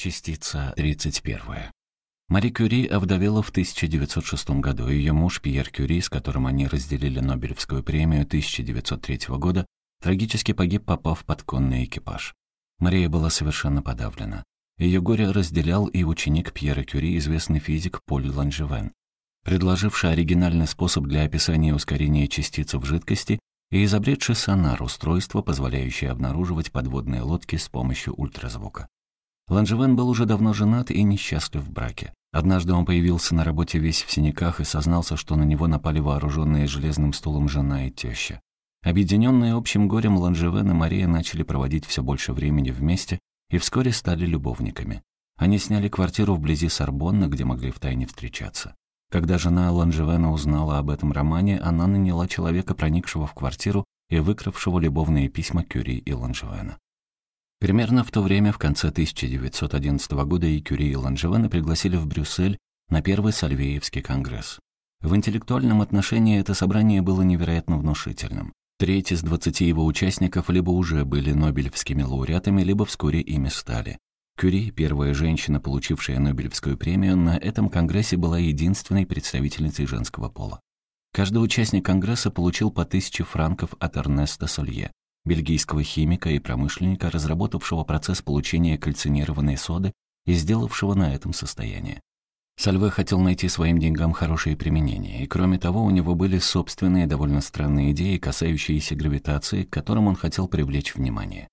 Частица 31. Мари Кюри овдовела в 1906 году. Ее муж Пьер Кюри, с которым они разделили Нобелевскую премию 1903 года, трагически погиб, попав под конный экипаж. Мария была совершенно подавлена. Ее горе разделял и ученик Пьера Кюри, известный физик Поль Ланжевен, предложивший оригинальный способ для описания ускорения частицы в жидкости и изобретший сонар, устройство, позволяющее обнаруживать подводные лодки с помощью ультразвука. Ланжевен был уже давно женат и несчастлив в браке. Однажды он появился на работе весь в синяках и сознался, что на него напали вооруженные железным стулом жена и теща. Объединенные общим горем Ланжевен и Мария начали проводить все больше времени вместе и вскоре стали любовниками. Они сняли квартиру вблизи Сорбонны, где могли втайне встречаться. Когда жена Ланжевена узнала об этом романе, она наняла человека, проникшего в квартиру и выкравшего любовные письма Кюри и Ланжевена. Примерно в то время, в конце 1911 года, и Кюри и Ланжевена пригласили в Брюссель на первый Сальвеевский конгресс. В интеллектуальном отношении это собрание было невероятно внушительным. Треть из двадцати его участников либо уже были нобелевскими лауреатами, либо вскоре ими стали. Кюри, первая женщина, получившая Нобелевскую премию, на этом конгрессе была единственной представительницей женского пола. Каждый участник конгресса получил по тысяче франков от Эрнеста Солье, бельгийского химика и промышленника, разработавшего процесс получения кальцинированной соды и сделавшего на этом состояние. Сальве хотел найти своим деньгам хорошее применение, и кроме того, у него были собственные довольно странные идеи, касающиеся гравитации, к которым он хотел привлечь внимание.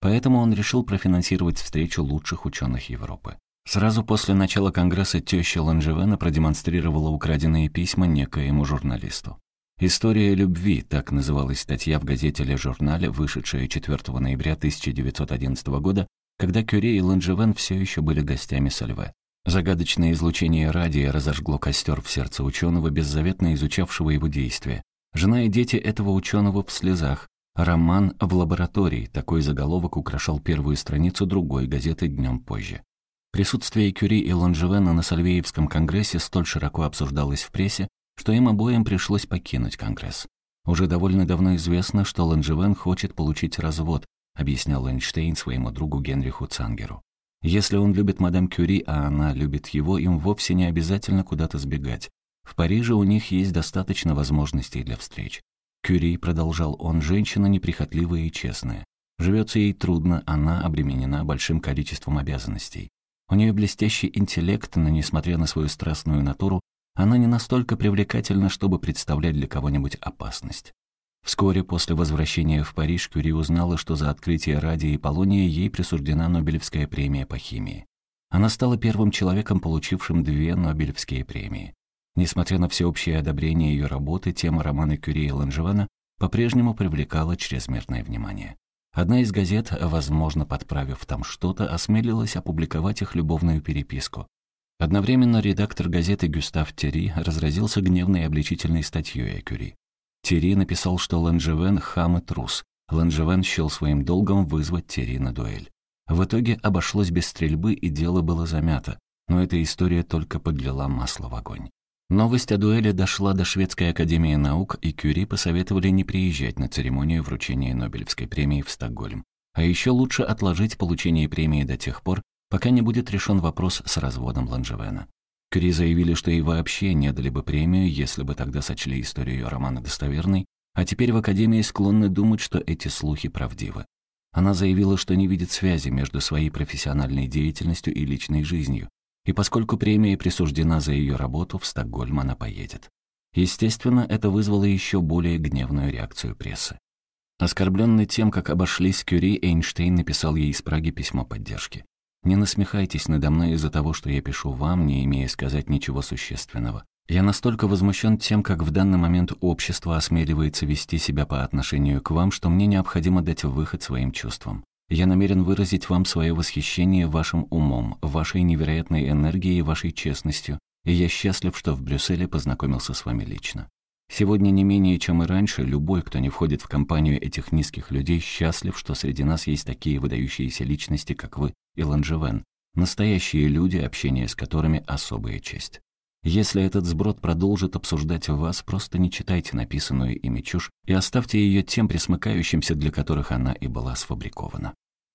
Поэтому он решил профинансировать встречу лучших ученых Европы. Сразу после начала Конгресса теща Ланжевена продемонстрировала украденные письма некоему журналисту. «История любви» — так называлась статья в газете «Ле Журнале», вышедшая 4 ноября 1911 года, когда Кюре и Ланжевен все еще были гостями Сальве. Загадочное излучение радия разожгло костер в сердце ученого, беззаветно изучавшего его действия. Жена и дети этого ученого в слезах. Роман в лаборатории. Такой заголовок украшал первую страницу другой газеты днем позже. Присутствие Кюри и Ланжевена на Сальвеевском конгрессе столь широко обсуждалось в прессе, что им обоим пришлось покинуть Конгресс. Уже довольно давно известно, что Ланжевен хочет получить развод, объяснял Эйнштейн своему другу Генриху Цангеру. Если он любит мадам Кюри, а она любит его, им вовсе не обязательно куда-то сбегать. В Париже у них есть достаточно возможностей для встреч. Кюри, продолжал он, женщина неприхотливая и честная. Живется ей трудно, она обременена большим количеством обязанностей. У нее блестящий интеллект, но, несмотря на свою страстную натуру, она не настолько привлекательна, чтобы представлять для кого-нибудь опасность. Вскоре после возвращения в Париж Кюри узнала, что за открытие радия и полония ей присуждена Нобелевская премия по химии. Она стала первым человеком, получившим две Нобелевские премии. Несмотря на всеобщее одобрение ее работы, тема романа Кюри и Ланжевана по-прежнему привлекала чрезмерное внимание. Одна из газет, возможно, подправив там что-то, осмелилась опубликовать их любовную переписку, Одновременно редактор газеты Гюстав Терри разразился гневной обличительной статьей о Кюри. Терри написал, что Ланжевен — хам и трус. Ланжевен счел своим долгом вызвать Терри на дуэль. В итоге обошлось без стрельбы, и дело было замято, но эта история только подлила масло в огонь. Новость о дуэли дошла до Шведской академии наук, и Кюри посоветовали не приезжать на церемонию вручения Нобелевской премии в Стокгольм. А еще лучше отложить получение премии до тех пор, пока не будет решен вопрос с разводом Ланжевена. Кри заявили, что и вообще не дали бы премию, если бы тогда сочли историю романа достоверной, а теперь в Академии склонны думать, что эти слухи правдивы. Она заявила, что не видит связи между своей профессиональной деятельностью и личной жизнью, и поскольку премия присуждена за ее работу, в Стокгольм она поедет. Естественно, это вызвало еще более гневную реакцию прессы. Оскорбленный тем, как обошлись Кюри, Эйнштейн написал ей из Праги письмо поддержки. Не насмехайтесь надо мной из-за того, что я пишу вам, не имея сказать ничего существенного. Я настолько возмущен тем, как в данный момент общество осмеливается вести себя по отношению к вам, что мне необходимо дать выход своим чувствам. Я намерен выразить вам свое восхищение вашим умом, вашей невероятной энергией и вашей честностью, и я счастлив, что в Брюсселе познакомился с вами лично. Сегодня не менее, чем и раньше, любой, кто не входит в компанию этих низких людей, счастлив, что среди нас есть такие выдающиеся личности, как вы и Ланжевен, настоящие люди, общение с которыми особая честь. Если этот сброд продолжит обсуждать вас, просто не читайте написанную ими чушь и оставьте ее тем присмыкающимся, для которых она и была сфабрикована.